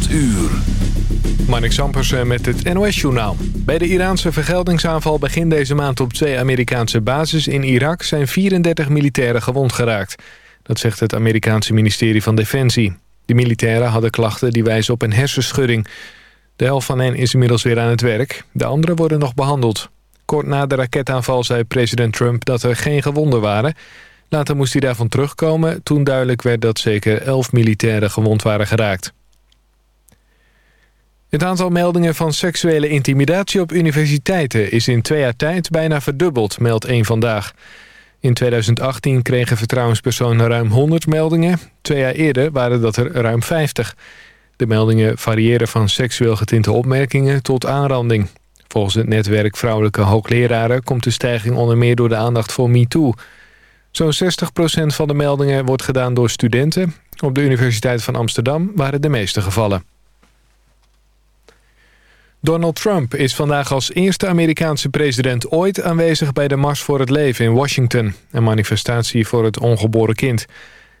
8 uur. Marnik Sampersen met het NOS-journaal. Bij de Iraanse vergeldingsaanval begin deze maand op twee Amerikaanse bases in Irak... zijn 34 militairen gewond geraakt. Dat zegt het Amerikaanse ministerie van Defensie. De militairen hadden klachten die wijzen op een hersenschudding. De helft van hen is inmiddels weer aan het werk. De anderen worden nog behandeld. Kort na de raketaanval zei president Trump dat er geen gewonden waren... Later moest hij daarvan terugkomen toen duidelijk werd dat zeker elf militairen gewond waren geraakt. Het aantal meldingen van seksuele intimidatie op universiteiten is in twee jaar tijd bijna verdubbeld, meldt één vandaag. In 2018 kregen vertrouwenspersonen ruim 100 meldingen. Twee jaar eerder waren dat er ruim 50. De meldingen variëren van seksueel getinte opmerkingen tot aanranding. Volgens het netwerk Vrouwelijke Hoogleraren komt de stijging onder meer door de aandacht voor MeToo... Zo'n 60% van de meldingen wordt gedaan door studenten. Op de Universiteit van Amsterdam waren de meeste gevallen. Donald Trump is vandaag als eerste Amerikaanse president ooit aanwezig bij de Mars voor het Leven in Washington. Een manifestatie voor het ongeboren kind.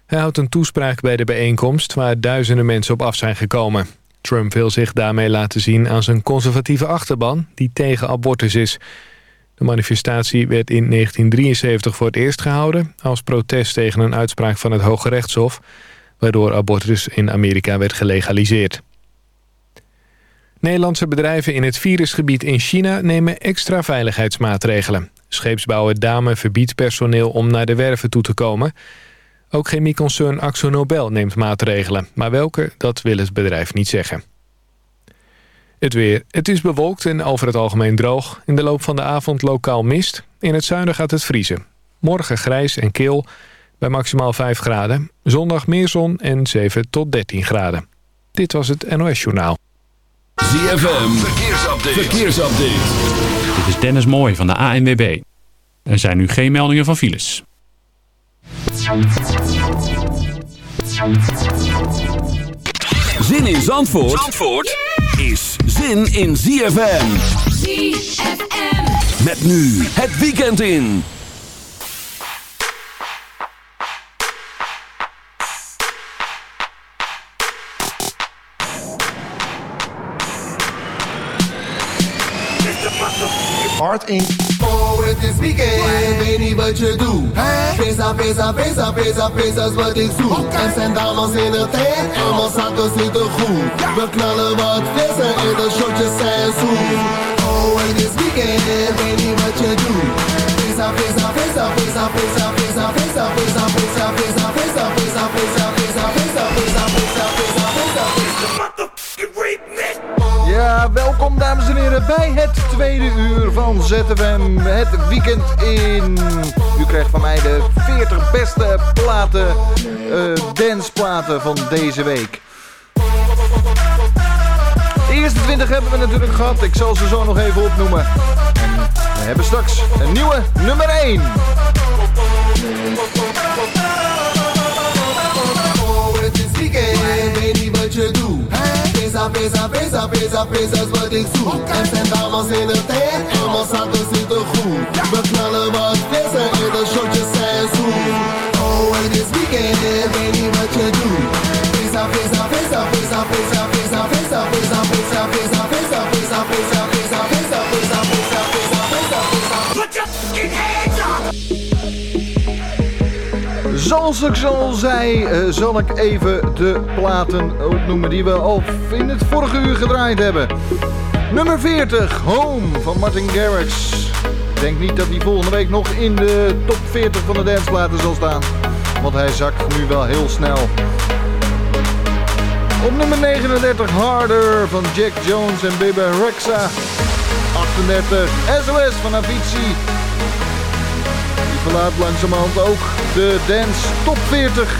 Hij houdt een toespraak bij de bijeenkomst waar duizenden mensen op af zijn gekomen. Trump wil zich daarmee laten zien aan zijn conservatieve achterban die tegen abortus is. De manifestatie werd in 1973 voor het eerst gehouden... als protest tegen een uitspraak van het Hoge Rechtshof... waardoor abortus in Amerika werd gelegaliseerd. Nederlandse bedrijven in het virusgebied in China nemen extra veiligheidsmaatregelen. Scheepsbouwer Dame verbiedt personeel om naar de werven toe te komen. Ook chemieconcern Axo Nobel neemt maatregelen. Maar welke, dat wil het bedrijf niet zeggen. Het weer. Het is bewolkt en over het algemeen droog. In de loop van de avond lokaal mist. In het zuiden gaat het vriezen. Morgen grijs en kil bij maximaal 5 graden. Zondag meer zon en 7 tot 13 graden. Dit was het NOS Journaal. ZFM. Verkeersupdate. Verkeersupdate. Dit is Dennis Mooij van de ANWB. Er zijn nu geen meldingen van files. Zin in Zandvoort? Zandvoort? is zin in ZFM. ZFM. Met nu het weekend in. Hard in. Oh, het is weekend, weet niet wat je doet. Pesa, pesa, pesa, pesa, pesa is wat ik zoek. Okay. En zijn dames in het tent, en mijn zakken zitten goed. We knallen wat vissen en de shotjes zijn zoet. Oh, het is weekend, weet niet wat je doet. Pesa, pesa, pesa, pesa, pesa, pesa, pesa, pesa, pesa, pesa, pesa, pesa, pesa, pesa, pesa, pesa, pesa, pesa, pesa, Ja, welkom dames en heren bij het tweede uur van ZFM. Het weekend in. U krijgt van mij de 40 beste platen, uh, danceplaten van deze week. De eerste 20 hebben we natuurlijk gehad. Ik zal ze zo nog even opnoemen. En we hebben straks een nieuwe nummer 1. Pesa, pesa is wat ik zoek. En zijn dames in het tent en zakken zitten goed. We knallen wat vissen en de shotjes zijn zoet. Oh, het is weekend, weet niet wat je doet. Pesa, pesa, pesa, pesa, pesa, pesa, pesa, pesa, pesa, pesa, pesa, Zoals ik al zei, uh, zal ik even de platen opnoemen die we al in het vorige uur gedraaid hebben. Nummer 40, Home van Martin Garrix. Ik denk niet dat hij volgende week nog in de top 40 van de danceplaten zal staan. Want hij zakt nu wel heel snel. Op nummer 39, Harder van Jack Jones en Bebe Rexha. 38, SOS van Avicii verlaat langzamerhand ook de Dance Top 40.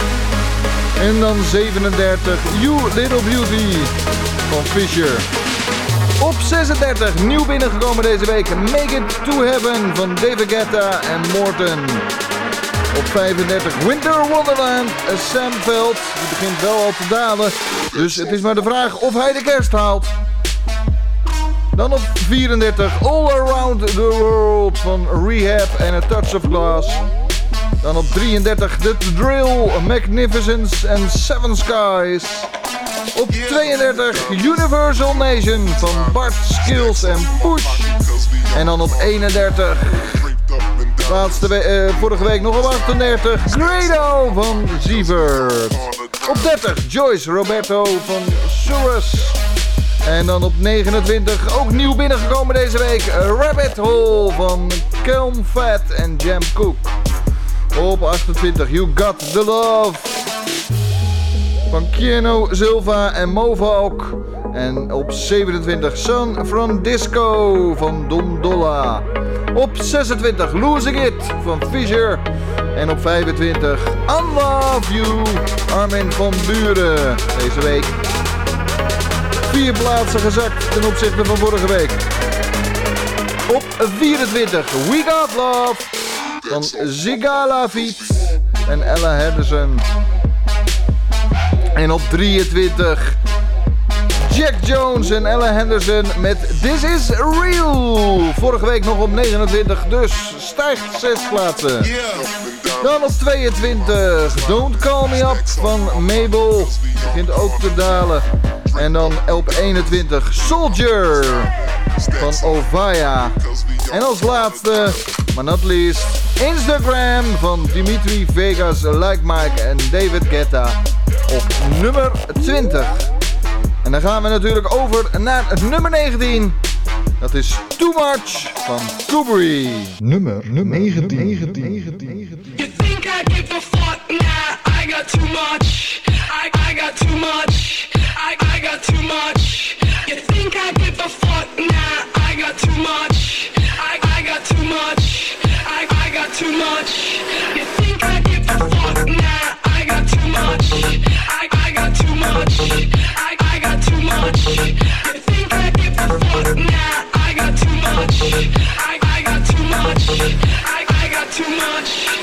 En dan 37, You Little Beauty van Fisher. Op 36, nieuw binnengekomen deze week, Make It To Heaven van David Guetta en Morton. Op 35, Winter Wonderland, Sam Veld. Die begint wel al te dalen, dus het is maar de vraag of hij de kerst haalt. Dan op 34 All Around the World van Rehab en A Touch of Glass. Dan op 33 The Drill, Magnificence en Seven Skies. Op 32 Universal Nation van Bart Skills en Push. En dan op 31 Laatste we uh, vorige week nog op 38. Grado van Sievert. Op 30 Joyce Roberto van Surus. En dan op 29 ook nieuw binnengekomen deze week. Rabbit Hole van Kelm Fat en Jam Cook. Op 28 You Got The Love van Kieno Silva en Movalk. En op 27 San Francisco van Dom Dolla. Op 26 Losing It van Fisher. En op 25 I Love You Armin van Buren. Deze week vier plaatsen gezakt ten opzichte van vorige week. Op 24 We Got Love van Zigala Fiets en Ella Henderson. En op 23 Jack Jones en Ella Henderson met This Is Real. Vorige week nog op 29, dus stijgt 6 plaatsen. Dan op 22 Don't Call Me Up van Mabel. Begint ook te dalen. En dan op 21 Soldier van Ovaya. En als laatste, maar not least, Instagram van Dimitri Vegas, Like Mike en David Guetta op nummer 20. En dan gaan we natuurlijk over naar het nummer 19. Dat is Too Much van Kubrick. Nummer, nummer 19. 19, 19, 19. You think I give a fuck? I got too much. You think I, give a fuck? I got too much. I, got too much, I got too much. You think I give a fuck? I got too much. I, I got too much. I, I got too much. You think I give a fuck? I got too much. I, I got too much.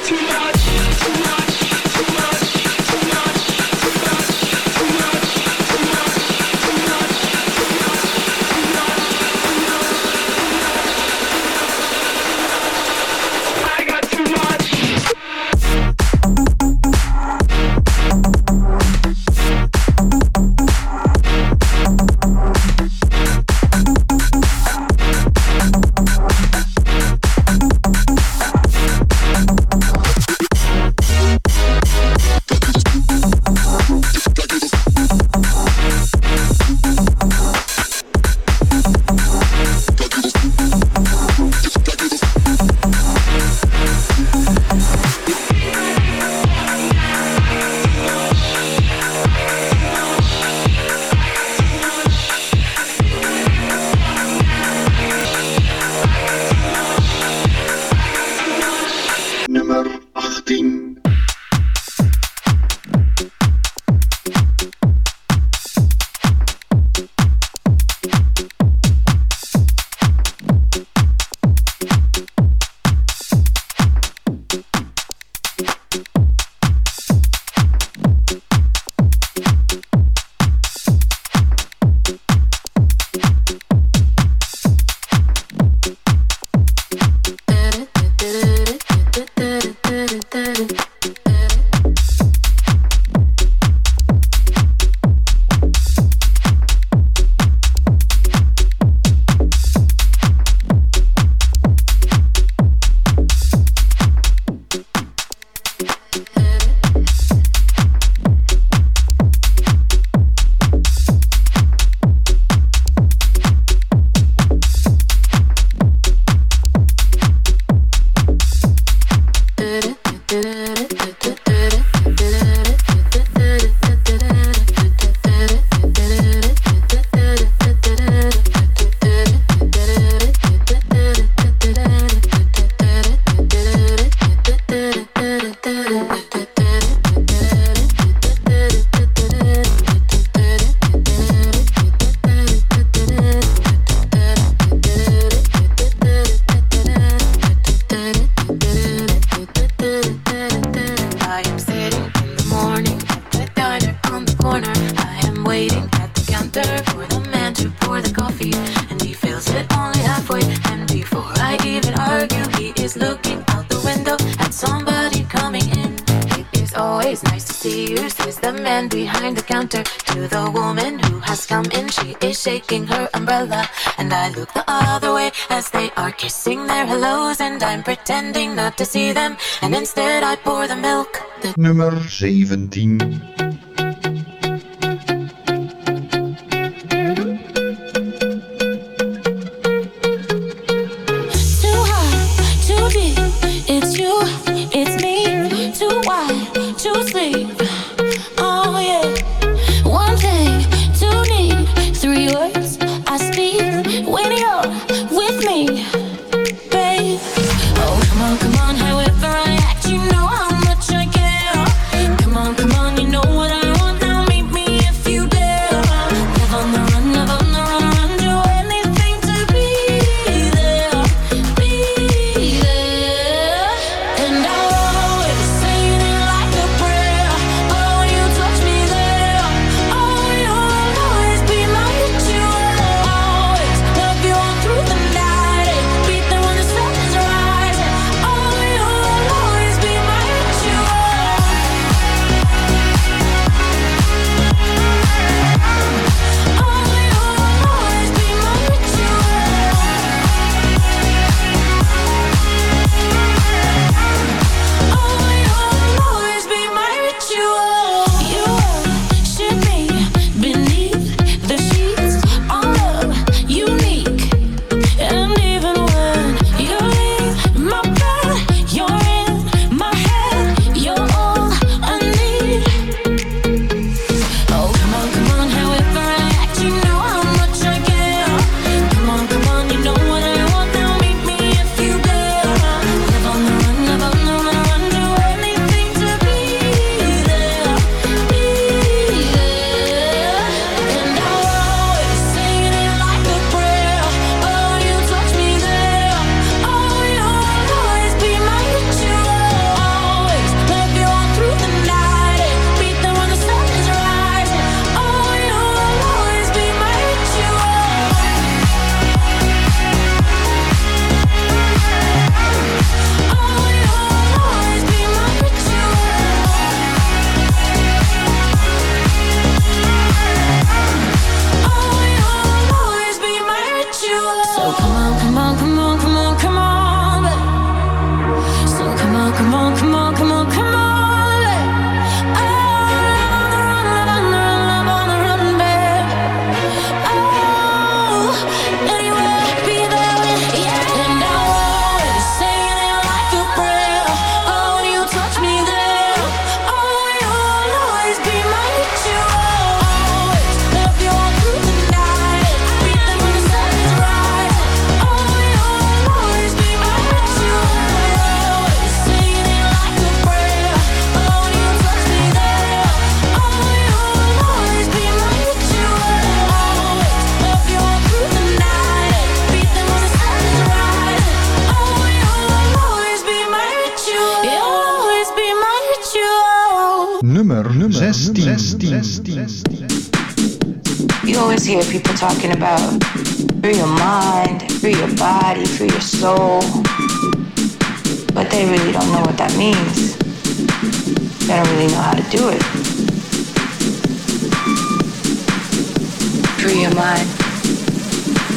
It's nice to see you, says shaking her umbrella. And I look the other way as they are kissing their hellos, and I'm pretending not to see them. And instead, I pour the milk. The Nummer 17. talking about free your mind, free your body, free your soul. But they really don't know what that means. They don't really know how to do it. Free your mind,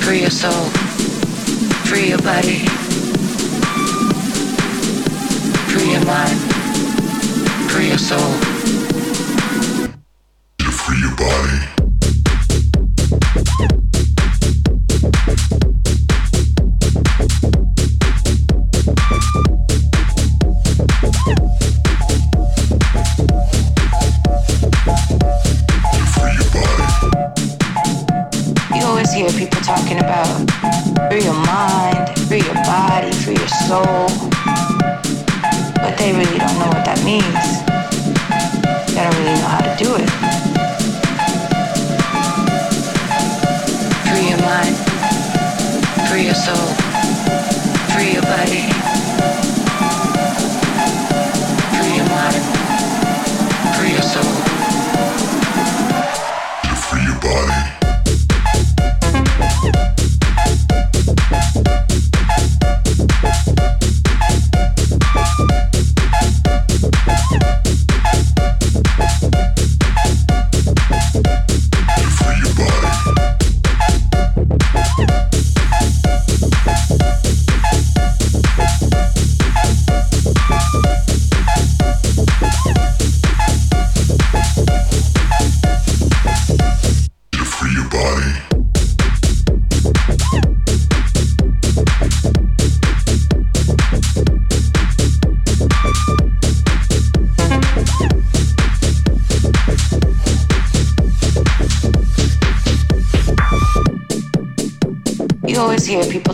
free your soul, free your body. Free your mind, free your soul.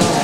Free your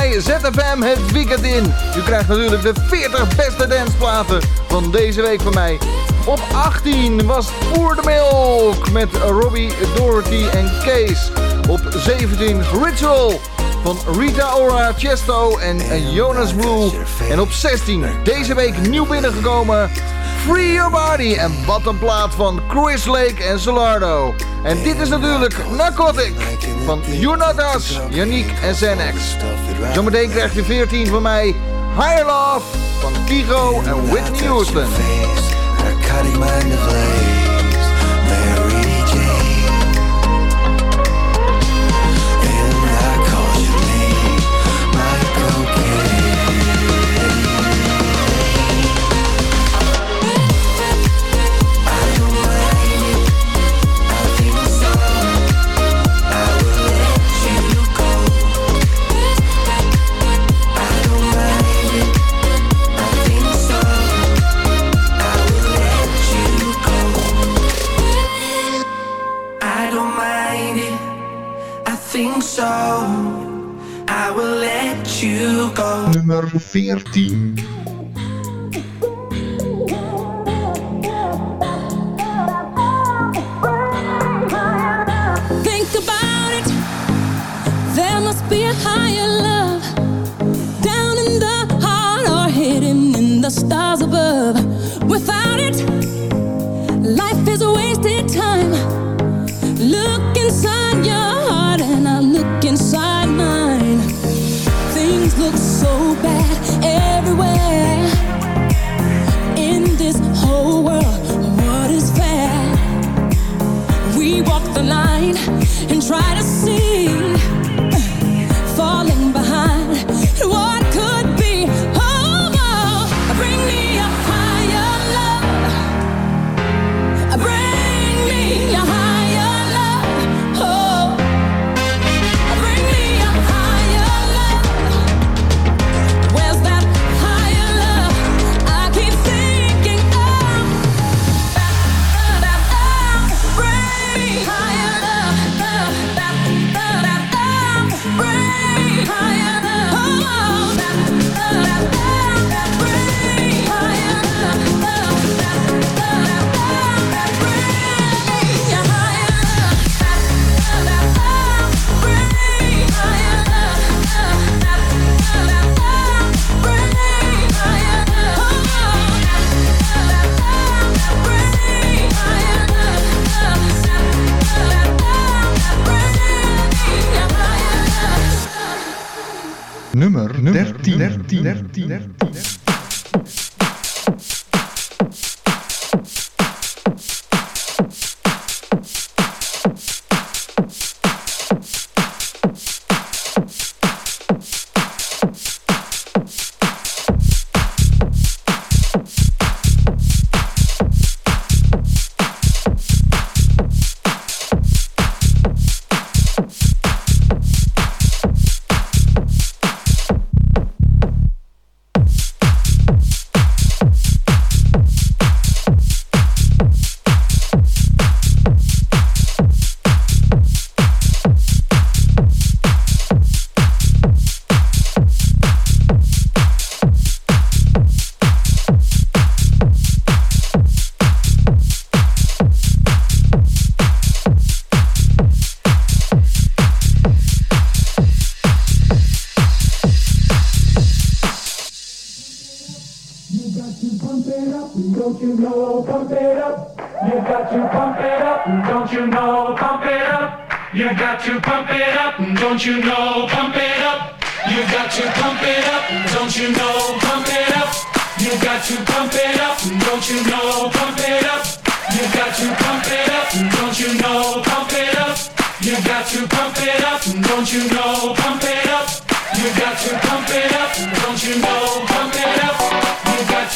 Bij ZFM het weekend in. U krijgt natuurlijk de 40 beste danceplaten van deze week van mij. Op 18 was Oer de Milk met Robbie, Dorothy en Kees. Op 17 Ritual van Rita Ora, Chesto en Jonas Blue. En op 16 deze week nieuw binnengekomen Free Your Body. En wat een plaat van Chris Lake en Solardo. En dit is natuurlijk Narcotic van You're Yannick en Zenex. Zometeen krijgt je 14 van mij Higher Love van Kigo en Whitney Houston. divertirmi.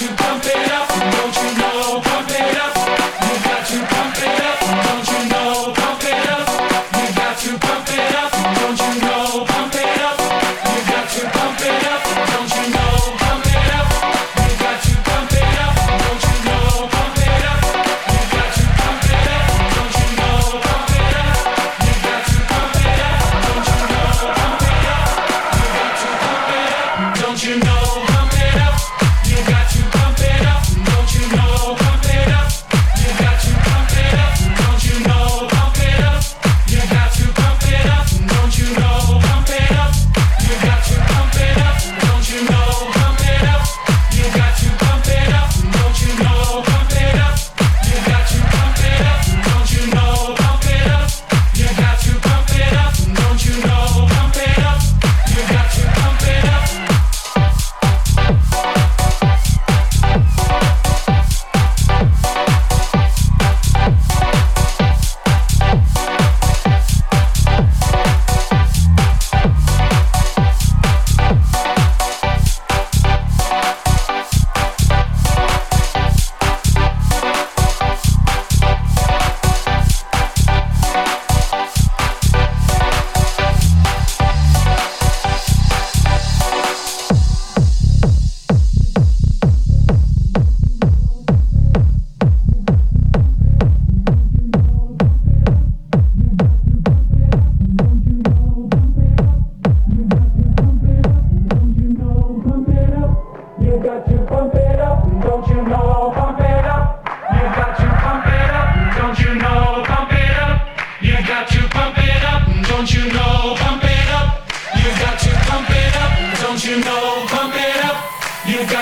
you.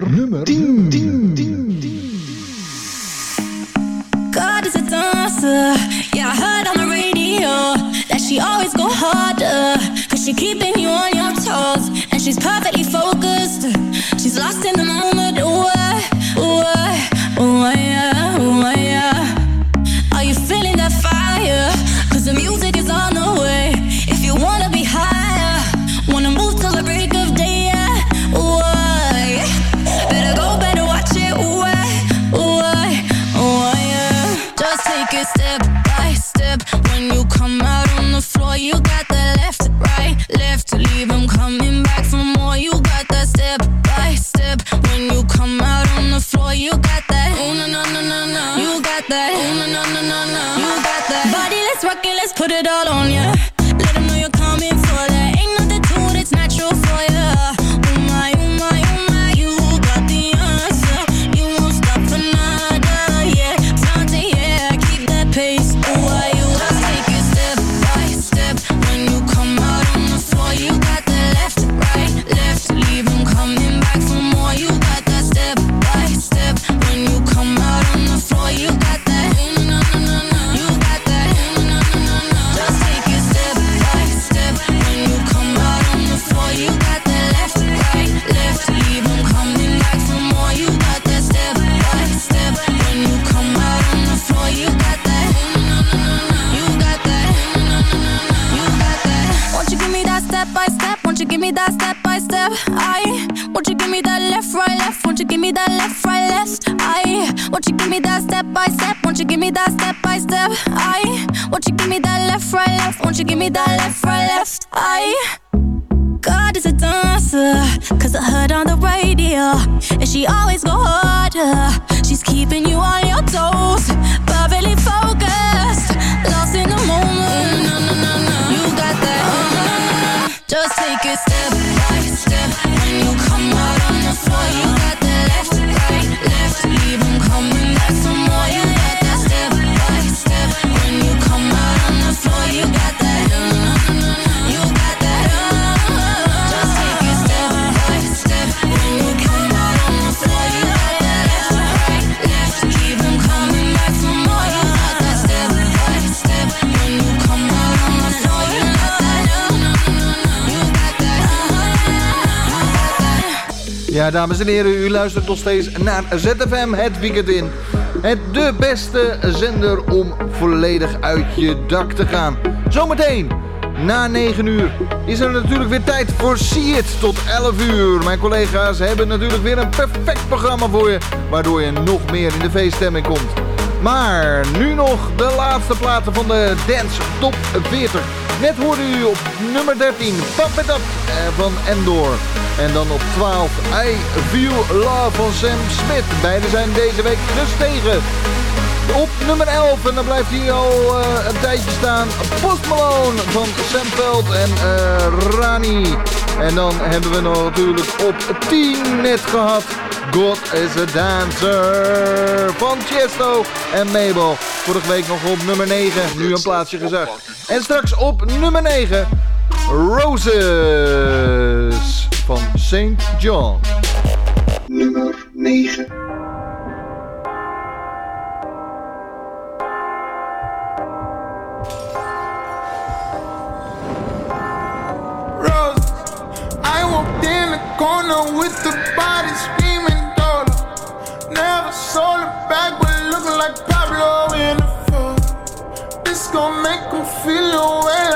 nummer, nummer 10. 10, 10, 10. God is a dancer. Yeah, I heard on the radio that she always go harder. Cause she keeping you on your toes. And she's perfectly focused. She's lost in the moment. put it all on you Cause I heard on the radio, and she always go harder. She's keeping you on your toes, perfectly focused, lost in the moment. Mm, no, no, no, no. You got that. Oh, no, no, no. Just take a step. Ja, dames en heren, u luistert nog steeds naar ZFM het weekend in. Het de beste zender om volledig uit je dak te gaan. Zometeen, na 9 uur, is er natuurlijk weer tijd voor See It tot 11 uur. Mijn collega's hebben natuurlijk weer een perfect programma voor je, waardoor je nog meer in de feeststemming komt. Maar nu nog de laatste platen van de Dance Top 40. Net hoorde u op nummer 13 Pump It Up van Endor. En dan op 12 I View Love van Sam Smith. Beide zijn deze week gestegen. Op nummer 11, en dan blijft hij al eh, een tijdje staan, Post Malone van Sam Veld en eh, Rani. En dan hebben we nog natuurlijk op 10 net gehad God is a Dancer van Chesto en Mabel. Vorige week nog op nummer 9, nu een plaatsje gezakt. En straks op nummer 9, Roses van St. John. Nummer 9. gon' make them feel your way.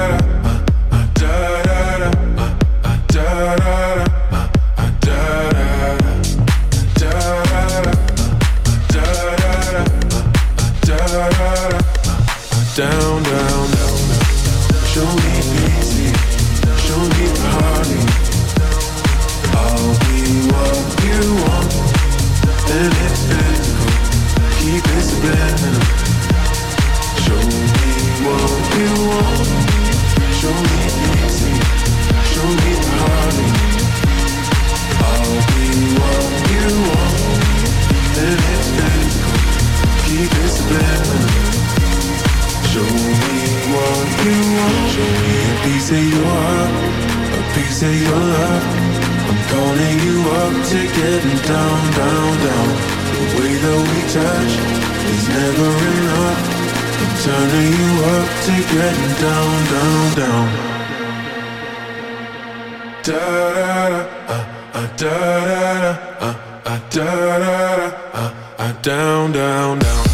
da da da, uh, uh, down, down, down.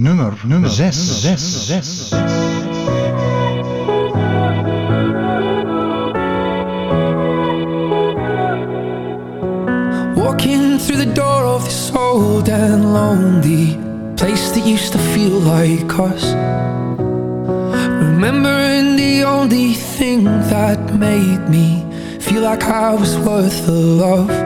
Nummer, nummer 6, 6, 6. Walking through the door of this old and lonely place that used to feel like us. Remembering the only thing that made me feel like I was worth the love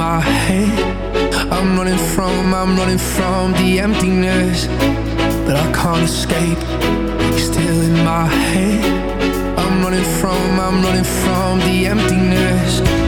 my head. I'm running from, I'm running from the emptiness. That I can't escape Still in my head. I'm running from, I'm running from the emptiness.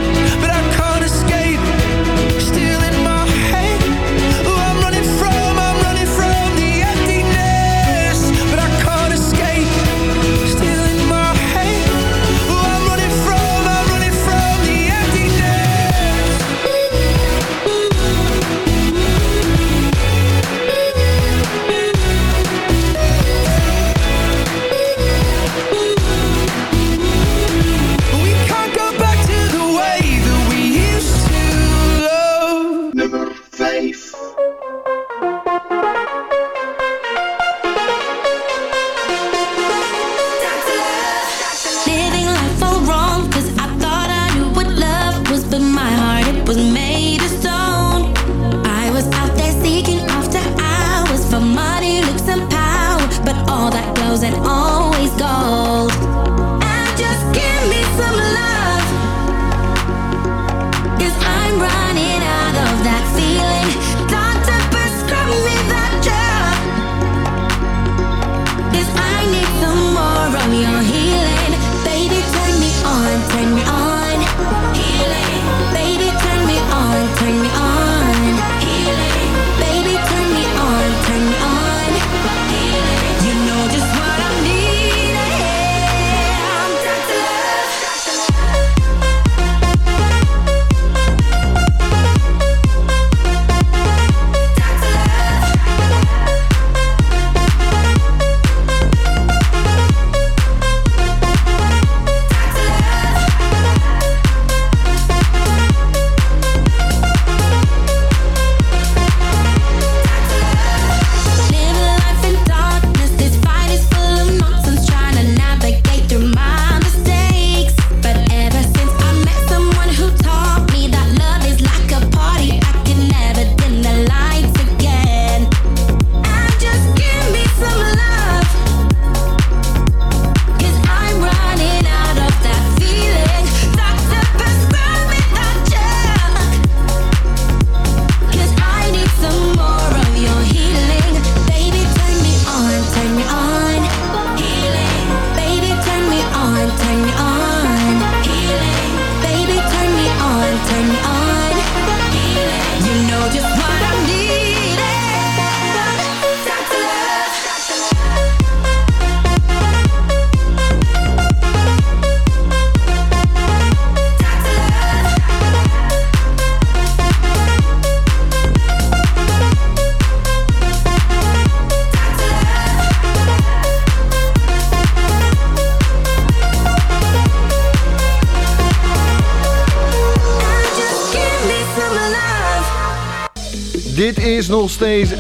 is nog steeds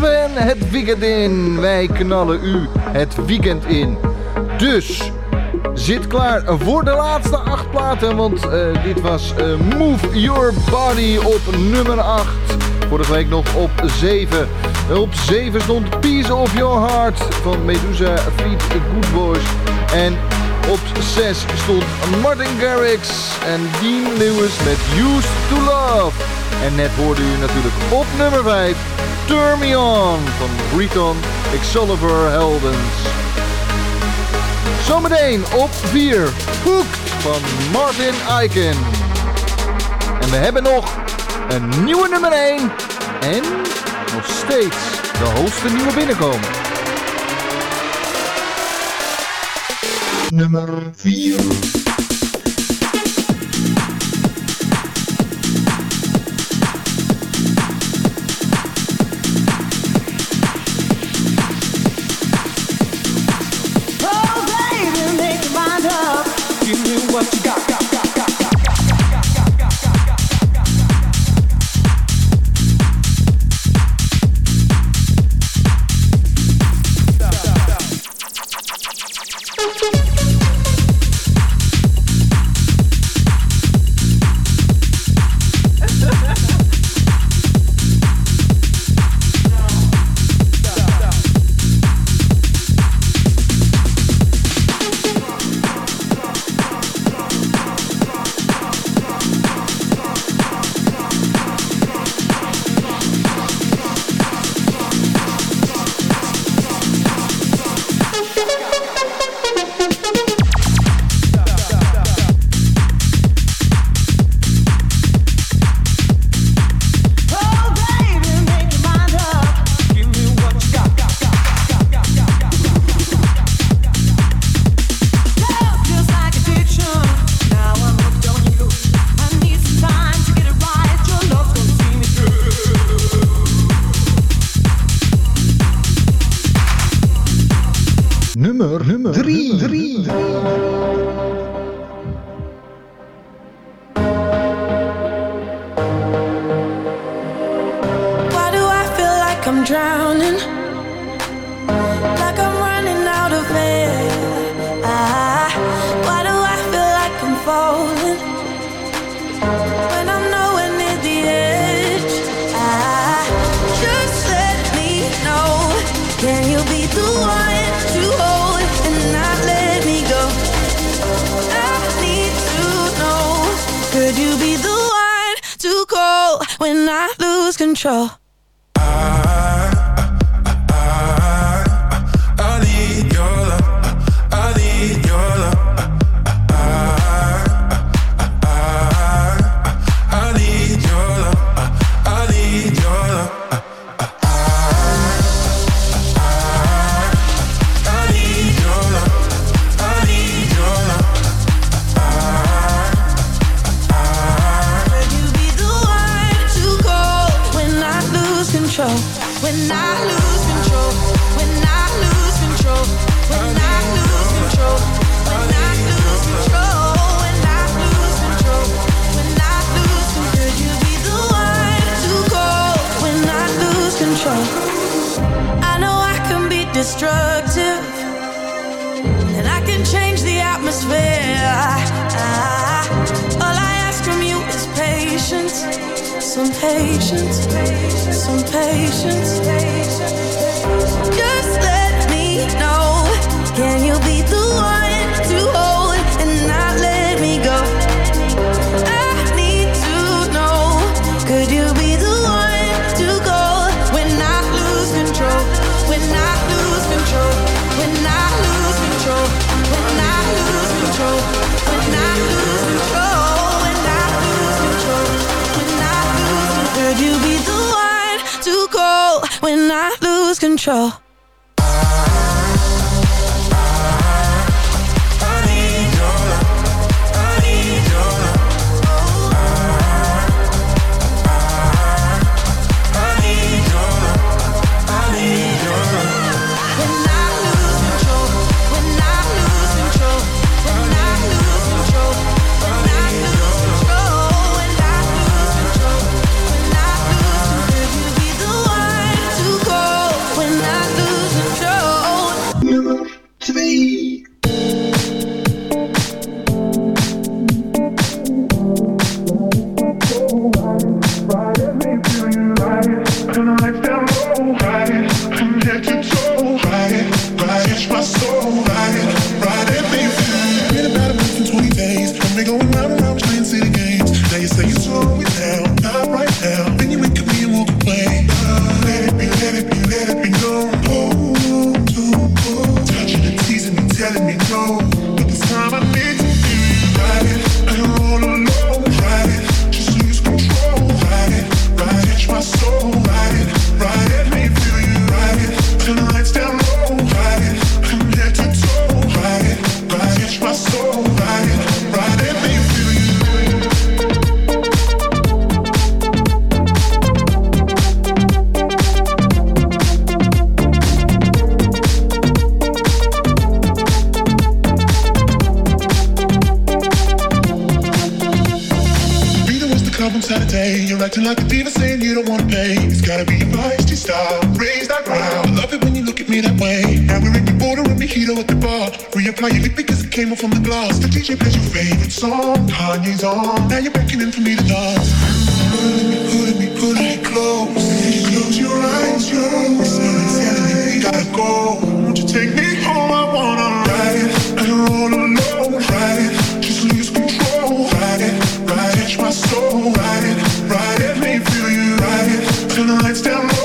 we het weekend in. Wij knallen u het weekend in. Dus zit klaar voor de laatste acht platen. Want eh, dit was eh, Move Your Body op nummer 8. Vorige week nog op 7. Op 7 stond Peace of Your Heart van Medusa Feet Good Boys. En op 6 stond Martin Garrix en Dean Lewis met Used to Love. En net hoorde u natuurlijk op nummer 5 Turn Me On van Breton Excalibur Heldens. Zometeen op 4 Hooked van Martin Eiken. En we hebben nog een nieuwe nummer 1 en nog steeds de hoogste nieuwe binnenkomen. Nummer 4 nummer, nummer 3. Why do I feel like I'm drowning? control. some patience. control. Acting like a diva saying you don't wanna pay. It's gotta be your feisty style. Raise that ground. I love it when you look at me that way. Now we're in your border and mojito at the bar. Reapply your lip because it came off from the glass. The DJ plays your favorite song. Kanye's on. Now you're beckoning for me to dance. Pulling me, pulling me, pulling me close. Close your eyes, telling me we gotta go. Won't you take me home? I wanna ride it and roll alone. Ride it, just lose control. Ride it, ride it, touch my soul. Turn the lights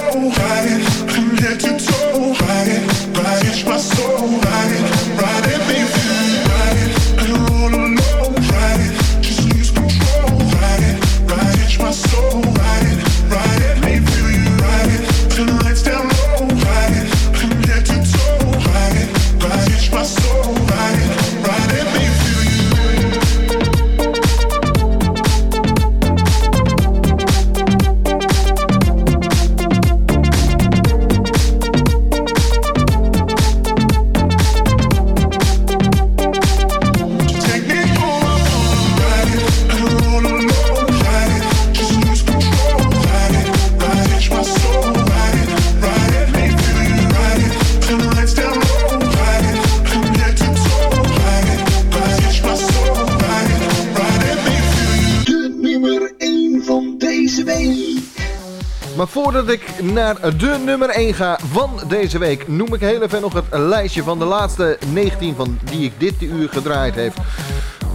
voordat ik naar de nummer 1 ga van deze week, noem ik heel even nog het lijstje van de laatste 19 van die ik dit uur gedraaid heb.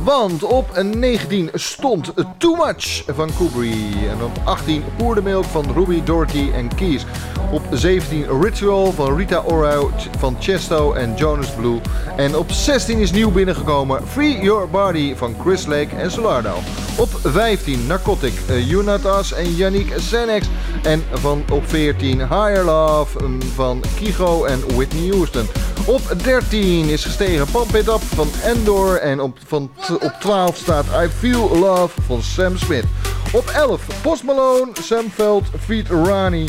Want op een 19 stond Too Much van Kubri. En op 18 Pour the Milk van Ruby, Doherty en Keys. Op 17 Ritual van Rita Ora van Chesto en Jonas Blue. En op 16 is nieuw binnengekomen Free Your Body van Chris Lake en Solardo. Op 15 Narcotic, eh, Unatas en Yannick Senex. En van op 14 Higher Love mm, van Kigo en Whitney Houston. Op 13 is gestegen Pump It Up van Endor. En op, van op 12 staat I Feel Love van Sam Smith. Op 11 Post Malone, Sam Veld, Feet Rani.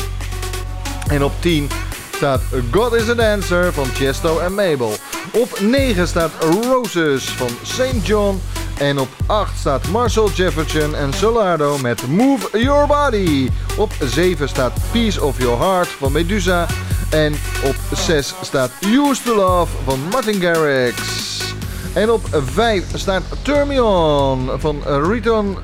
En op 10 staat God is a Dancer van Chesto en Mabel. Op 9 staat Roses van St. John. En op 8 staat Marcel Jefferson en Solardo met Move Your Body. Op 7 staat Peace of Your Heart van Medusa. En op 6 staat Used to Love van Martin Garrix. En op 5 staat Turn Me On van Riton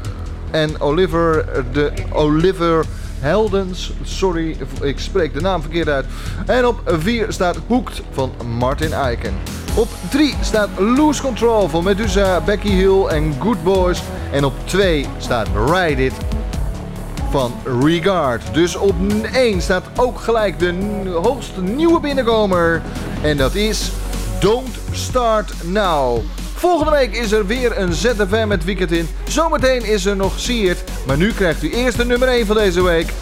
en Oliver de Oliver Heldens. Sorry, ik spreek de naam verkeerd uit. En op 4 staat Hooked van Martin Eiken. Op 3 staat Loose Control van Medusa, Becky Hill en Good Boys. En op 2 staat Ride It van Regard. Dus op 1 staat ook gelijk de hoogste nieuwe binnenkomer. En dat is Don't Start Now. Volgende week is er weer een ZFM met weekend in. Zometeen is er nog Siert. Maar nu krijgt u eerst de nummer 1 van deze week.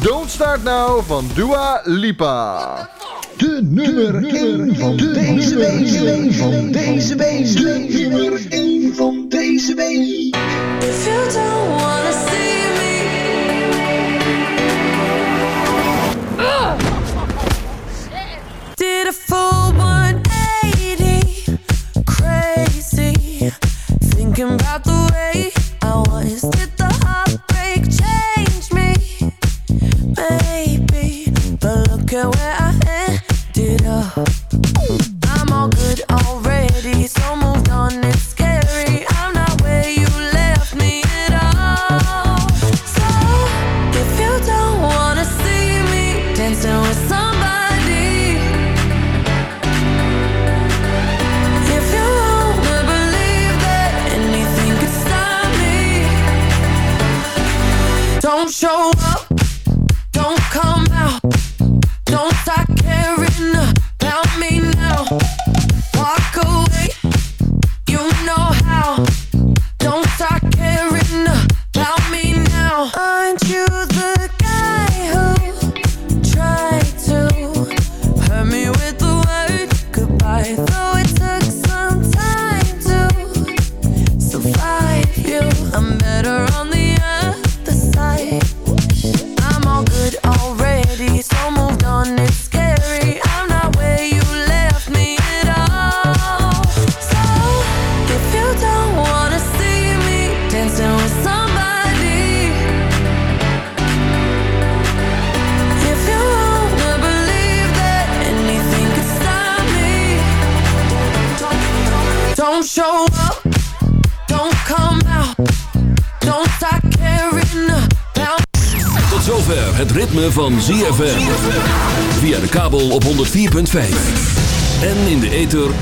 Don't Start Now van Dua Lipa. De nummer 1 van deze week. Van deze week. De nummer 1 van deze week. If you don't wanna